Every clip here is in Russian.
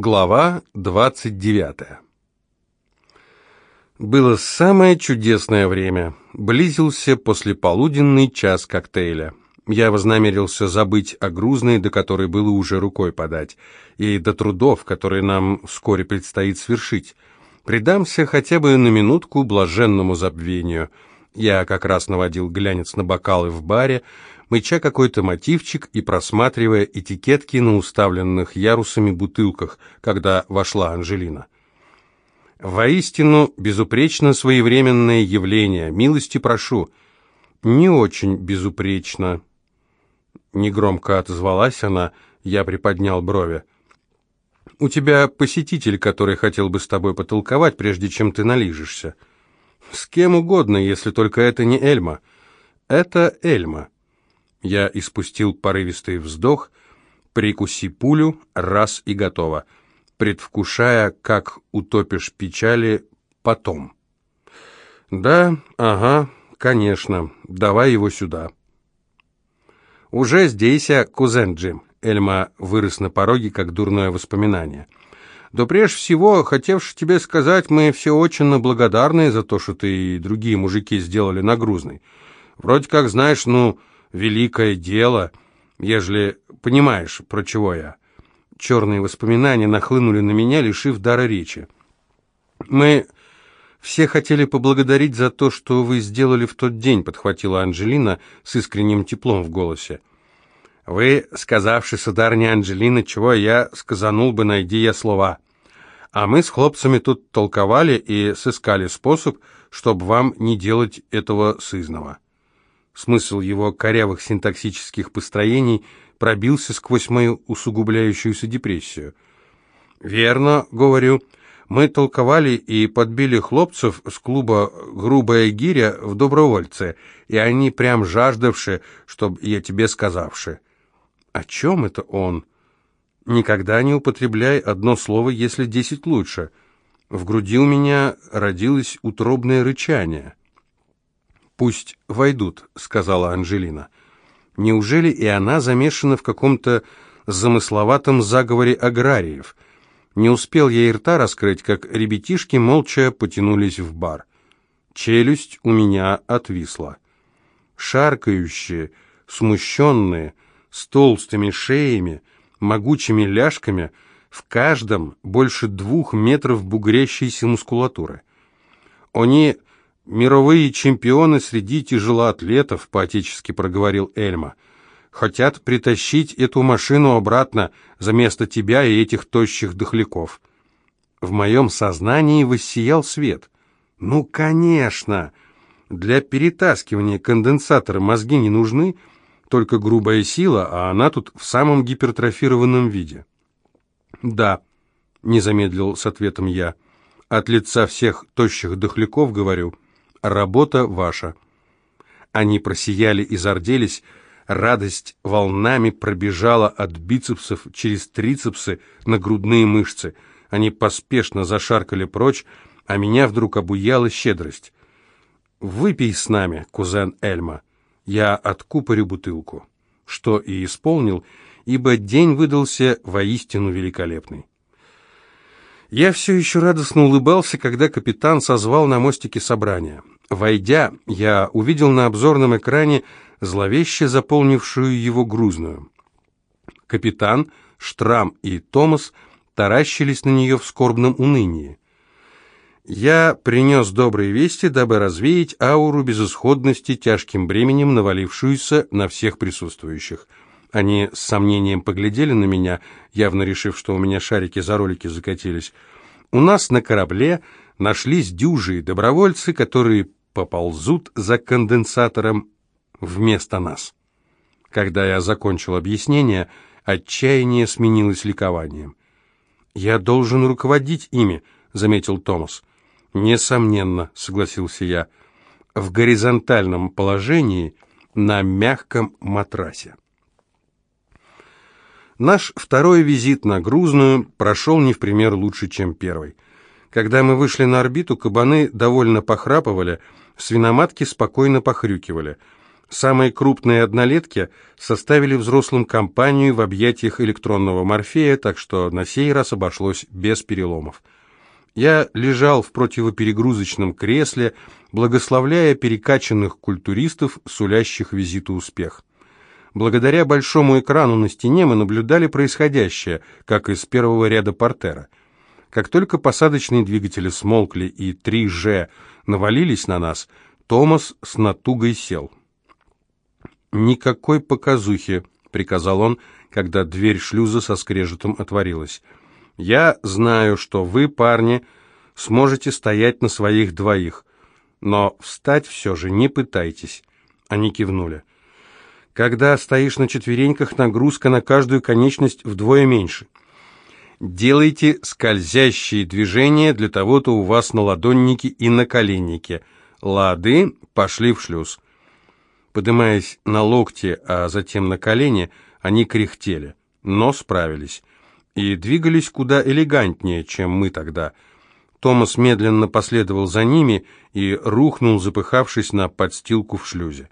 Глава 29 Было самое чудесное время. Близился послеполуденный час коктейля. Я вознамерился забыть о грузной, до которой было уже рукой подать, и до трудов, которые нам вскоре предстоит свершить. Предамся хотя бы на минутку блаженному забвению. Я как раз наводил глянец на бокалы в баре, мыча какой-то мотивчик и просматривая этикетки на уставленных ярусами бутылках, когда вошла Анжелина. «Воистину, безупречно своевременное явление. Милости прошу». «Не очень безупречно». Негромко отозвалась она, я приподнял брови. «У тебя посетитель, который хотел бы с тобой потолковать, прежде чем ты налижешься». «С кем угодно, если только это не Эльма». «Это Эльма». Я испустил порывистый вздох, прикуси пулю, раз и готово, предвкушая, как утопишь печали потом. «Да, ага, конечно, давай его сюда». «Уже здесь, а, кузен Джим», — Эльма вырос на пороге, как дурное воспоминание. «Да прежде всего, хотевши тебе сказать, мы все очень благодарны за то, что ты и другие мужики сделали на грузной. Вроде как, знаешь, ну, великое дело, ежели понимаешь, про чего я. Черные воспоминания нахлынули на меня, лишив дара речи. Мы все хотели поблагодарить за то, что вы сделали в тот день, подхватила Анжелина с искренним теплом в голосе. Вы, сказавши, сударыня Анжелина, чего я сказанул бы, найди я слова. А мы с хлопцами тут толковали и сыскали способ, чтобы вам не делать этого сызного. Смысл его корявых синтаксических построений пробился сквозь мою усугубляющуюся депрессию. «Верно, — говорю, — мы толковали и подбили хлопцев с клуба «Грубая гиря» в добровольце, и они прям жаждавши, чтоб я тебе сказавши». «О чем это он?» «Никогда не употребляй одно слово, если десять лучше». В груди у меня родилось утробное рычание. «Пусть войдут», — сказала Анжелина. «Неужели и она замешана в каком-то замысловатом заговоре аграриев?» Не успел я и рта раскрыть, как ребятишки молча потянулись в бар. Челюсть у меня отвисла. Шаркающие, смущенные, с толстыми шеями, могучими ляжками, в каждом больше двух метров бугрящейся мускулатуры. Они «Мировые чемпионы среди тяжелоатлетов», — поотечески проговорил Эльма. «Хотят притащить эту машину обратно за место тебя и этих тощих дохляков». В моем сознании воссиял свет. «Ну, конечно! Для перетаскивания конденсатора мозги не нужны, только грубая сила, а она тут в самом гипертрофированном виде». «Да», — не замедлил с ответом я, — «от лица всех тощих дохляков говорю». Работа ваша». Они просияли и зарделись, радость волнами пробежала от бицепсов через трицепсы на грудные мышцы. Они поспешно зашаркали прочь, а меня вдруг обуяла щедрость. «Выпей с нами, кузен Эльма. Я откупорю бутылку». Что и исполнил, ибо день выдался воистину великолепный. Я все еще радостно улыбался, когда капитан созвал на мостике собрания. Войдя, я увидел на обзорном экране зловеще заполнившую его грузную. Капитан, Штрам и Томас таращились на нее в скорбном унынии. Я принес добрые вести, дабы развеять ауру безысходности тяжким бременем, навалившуюся на всех присутствующих – они с сомнением поглядели на меня, явно решив, что у меня шарики за ролики закатились. У нас на корабле нашлись дюжи добровольцы, которые поползут за конденсатором вместо нас. Когда я закончил объяснение, отчаяние сменилось ликованием. «Я должен руководить ими», — заметил Томас. «Несомненно», — согласился я, — «в горизонтальном положении на мягком матрасе». Наш второй визит на Грузную прошел не в пример лучше, чем первый. Когда мы вышли на орбиту, кабаны довольно похрапывали, свиноматки спокойно похрюкивали. Самые крупные однолетки составили взрослым компанию в объятиях электронного морфея, так что на сей раз обошлось без переломов. Я лежал в противоперегрузочном кресле, благословляя перекачанных культуристов, сулящих визиту успех. Благодаря большому экрану на стене мы наблюдали происходящее, как из первого ряда портера. Как только посадочные двигатели смолкли и 3G навалились на нас, Томас с натугой сел. «Никакой показухи», — приказал он, когда дверь шлюза со скрежетом отворилась. «Я знаю, что вы, парни, сможете стоять на своих двоих, но встать все же не пытайтесь». Они кивнули. «Когда стоишь на четвереньках, нагрузка на каждую конечность вдвое меньше. Делайте скользящие движения, для того-то у вас на ладоннике и на коленнике. Лады, пошли в шлюз». Поднимаясь на локти, а затем на колени, они кряхтели, но справились. И двигались куда элегантнее, чем мы тогда. Томас медленно последовал за ними и рухнул, запыхавшись на подстилку в шлюзе.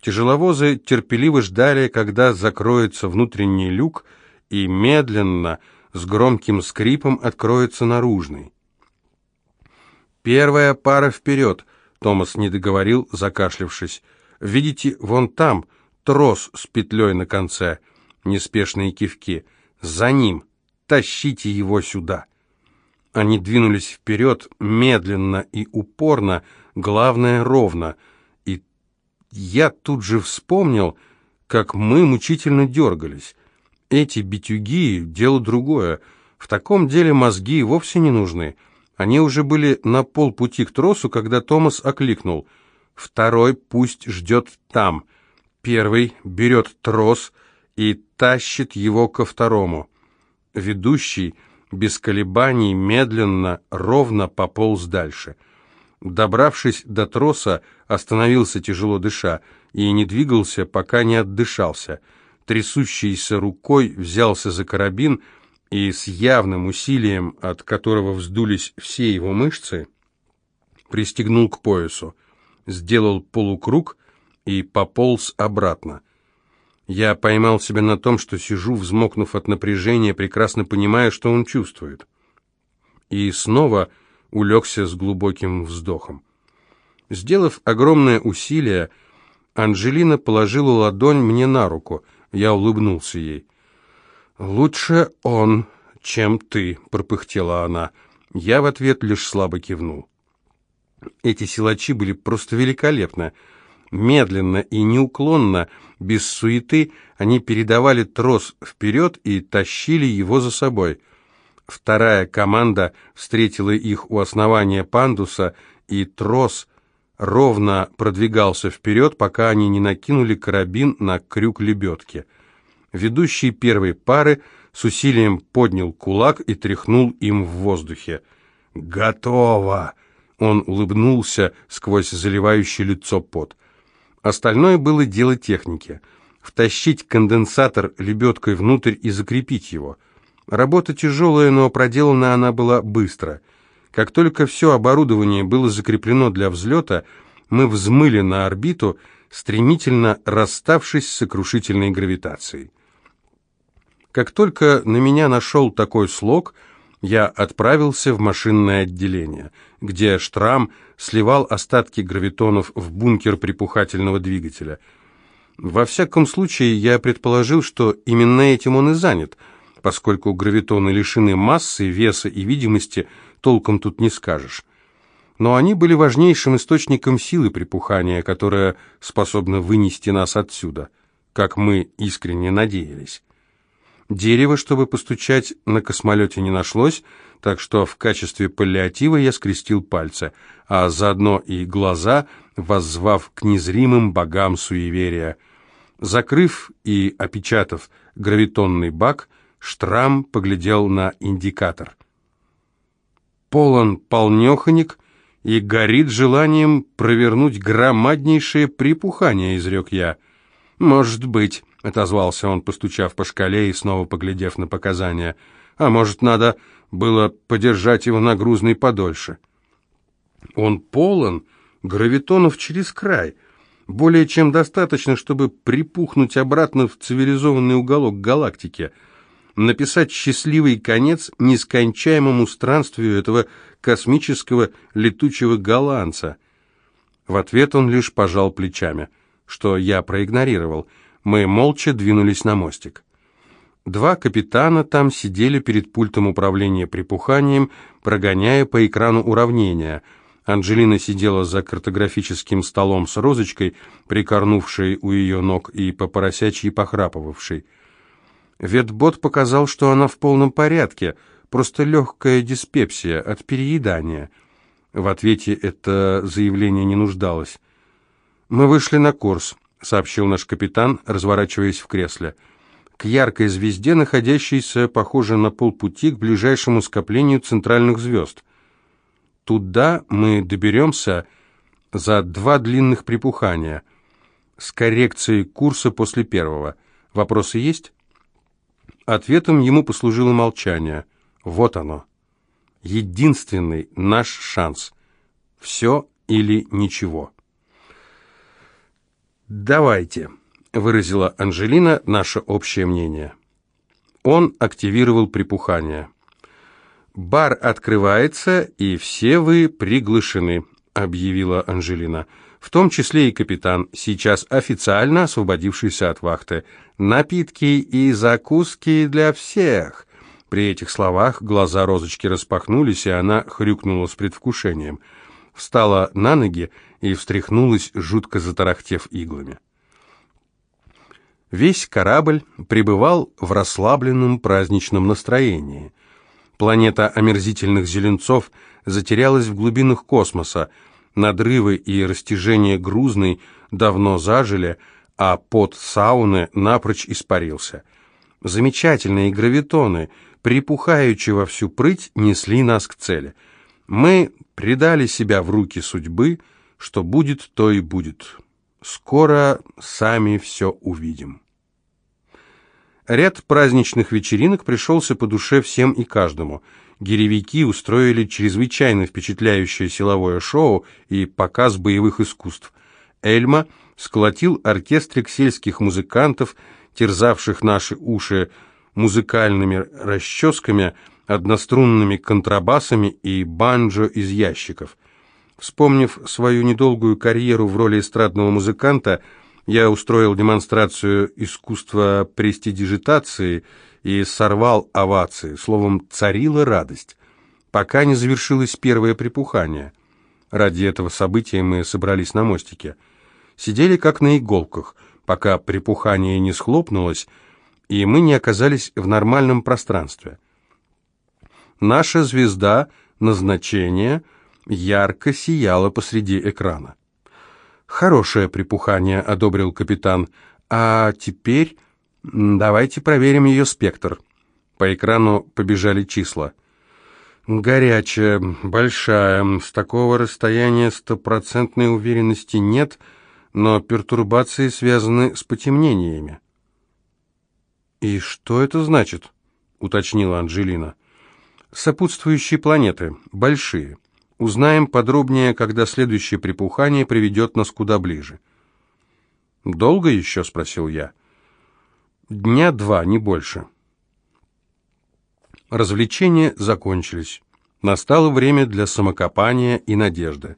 Тяжеловозы терпеливо ждали, когда закроется внутренний люк, и медленно, с громким скрипом, откроется наружный. «Первая пара вперед!» — Томас не договорил, закашлявшись. Видите, вон там трос с петлей на конце. Неспешные кивки. За ним. Тащите его сюда. Они двинулись вперед, медленно и упорно, главное, ровно. Я тут же вспомнил, как мы мучительно дергались. Эти битюги — дело другое. В таком деле мозги вовсе не нужны. Они уже были на полпути к тросу, когда Томас окликнул — Второй пусть ждет там. Первый берет трос и тащит его ко второму. Ведущий без колебаний медленно, ровно пополз дальше. Добравшись до троса, остановился тяжело дыша и не двигался, пока не отдышался. Трясущейся рукой взялся за карабин и с явным усилием, от которого вздулись все его мышцы, пристегнул к поясу сделал полукруг и пополз обратно. Я поймал себя на том, что сижу, взмокнув от напряжения, прекрасно понимая, что он чувствует. И снова улегся с глубоким вздохом. Сделав огромное усилие, Анжелина положила ладонь мне на руку. Я улыбнулся ей. «Лучше он, чем ты», — пропыхтела она. Я в ответ лишь слабо кивнул. Эти силачи были просто великолепны. Медленно и неуклонно, без суеты, они передавали трос вперед и тащили его за собой. Вторая команда встретила их у основания пандуса, и трос ровно продвигался вперед, пока они не накинули карабин на крюк лебедки. Ведущий первой пары с усилием поднял кулак и тряхнул им в воздухе. «Готово!» Он улыбнулся сквозь заливающее лицо пот. Остальное было дело техники. Втащить конденсатор лебедкой внутрь и закрепить его. Работа тяжелая, но проделана она была быстро. Как только все оборудование было закреплено для взлета, мы взмыли на орбиту, стремительно расставшись с сокрушительной гравитацией. Как только на меня нашел такой слог – я отправился в машинное отделение, где Штрам сливал остатки гравитонов в бункер припухательного двигателя. Во всяком случае, я предположил, что именно этим он и занят, поскольку гравитоны лишены массы, веса и видимости, толком тут не скажешь. Но они были важнейшим источником силы припухания, которая способна вынести нас отсюда, как мы искренне надеялись. Дерева, чтобы постучать, на космолете не нашлось, так что в качестве паллиатива я скрестил пальцы, а заодно и глаза, воззвав к незримым богам суеверия. Закрыв и опечатав гравитонный бак, Штрам поглядел на индикатор. Полон полнеханик и горит желанием провернуть громаднейшее припухание, изрек я. «Может быть», — отозвался он, постучав по шкале и снова поглядев на показания. «А может, надо было подержать его на грузной подольше?» «Он полон, гравитонов через край. Более чем достаточно, чтобы припухнуть обратно в цивилизованный уголок галактики, написать счастливый конец нескончаемому странствию этого космического летучего голландца. В ответ он лишь пожал плечами, что я проигнорировал. Мы молча двинулись на мостик. Два капитана там сидели перед пультом управления припуханием, прогоняя по экрану уравнения. Анжелина сидела за картографическим столом с розочкой, прикорнувшей у ее ног и по похрапывавшей. Ветбот показал, что она в полном порядке, просто легкая диспепсия от переедания. В ответе это заявление не нуждалось. «Мы вышли на курс», — сообщил наш капитан, разворачиваясь в кресле. «Мы к яркой звезде, находящейся, похоже, на полпути к ближайшему скоплению центральных звезд. Туда мы доберемся за два длинных припухания, с коррекцией курса после первого. Вопросы есть? Ответом ему послужило молчание. Вот оно. Единственный наш шанс. Все или ничего. Давайте выразила Анжелина наше общее мнение. Он активировал припухание. «Бар открывается, и все вы приглашены», — объявила Анжелина. «В том числе и капитан, сейчас официально освободившийся от вахты. Напитки и закуски для всех». При этих словах глаза Розочки распахнулись, и она хрюкнула с предвкушением. Встала на ноги и встряхнулась, жутко затарахтев иглами. Весь корабль пребывал в расслабленном праздничном настроении. Планета омерзительных зеленцов затерялась в глубинах космоса, надрывы и растяжение грузной давно зажили, а пот сауны напрочь испарился. Замечательные гравитоны, припухаючи во всю прыть, несли нас к цели. Мы предали себя в руки судьбы, что будет, то и будет». Скоро сами все увидим. Ряд праздничных вечеринок пришелся по душе всем и каждому. Гиревики устроили чрезвычайно впечатляющее силовое шоу и показ боевых искусств. Эльма сколотил оркестрик сельских музыкантов, терзавших наши уши музыкальными расческами, однострунными контрабасами и банджо из ящиков – Вспомнив свою недолгую карьеру в роли эстрадного музыканта, я устроил демонстрацию искусства престидижитации и сорвал овации. Словом, царила радость, пока не завершилось первое припухание. Ради этого события мы собрались на мостике. Сидели как на иголках, пока припухание не схлопнулось, и мы не оказались в нормальном пространстве. Наша звезда назначения — ярко сияла посреди экрана. «Хорошее припухание», — одобрил капитан. «А теперь давайте проверим ее спектр». По экрану побежали числа. «Горячая, большая, с такого расстояния стопроцентной уверенности нет, но пертурбации связаны с потемнениями». «И что это значит?» — уточнила Анджелина. «Сопутствующие планеты, большие». Узнаем подробнее, когда следующее припухание приведет нас куда ближе. «Долго еще?» — спросил я. «Дня два, не больше». Развлечения закончились. Настало время для самокопания и надежды.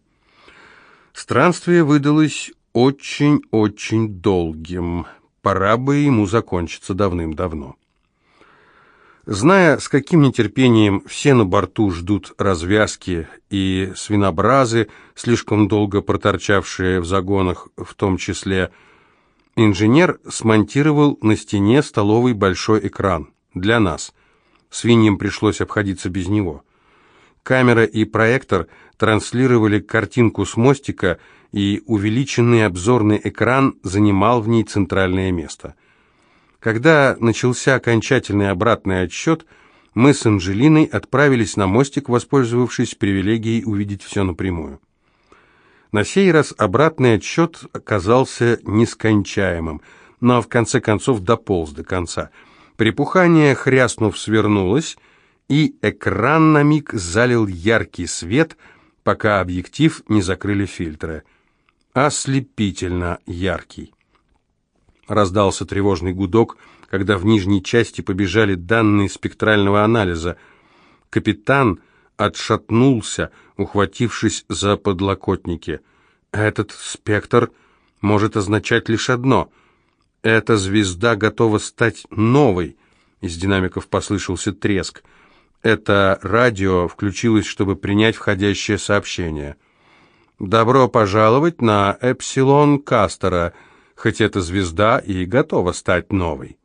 Странствие выдалось очень-очень долгим. Пора бы ему закончиться давным-давно. Зная, с каким нетерпением все на борту ждут развязки и свинобразы, слишком долго проторчавшие в загонах в том числе, инженер смонтировал на стене столовый большой экран для нас. Свиньям пришлось обходиться без него. Камера и проектор транслировали картинку с мостика, и увеличенный обзорный экран занимал в ней центральное место – когда начался окончательный обратный отсчет, мы с Анжелиной отправились на мостик, воспользовавшись привилегией увидеть все напрямую. На сей раз обратный отсчет оказался нескончаемым, но в конце концов дополз до конца. Припухание, хряснув, свернулось, и экран на миг залил яркий свет, пока объектив не закрыли фильтры. Ослепительно яркий. Раздался тревожный гудок, когда в нижней части побежали данные спектрального анализа. Капитан отшатнулся, ухватившись за подлокотники. Этот спектр может означать лишь одно. Эта звезда готова стать новой. Из динамиков послышался треск. Это радио включилось, чтобы принять входящее сообщение. «Добро пожаловать на Эпсилон Кастера», хоть эта звезда и готова стать новой.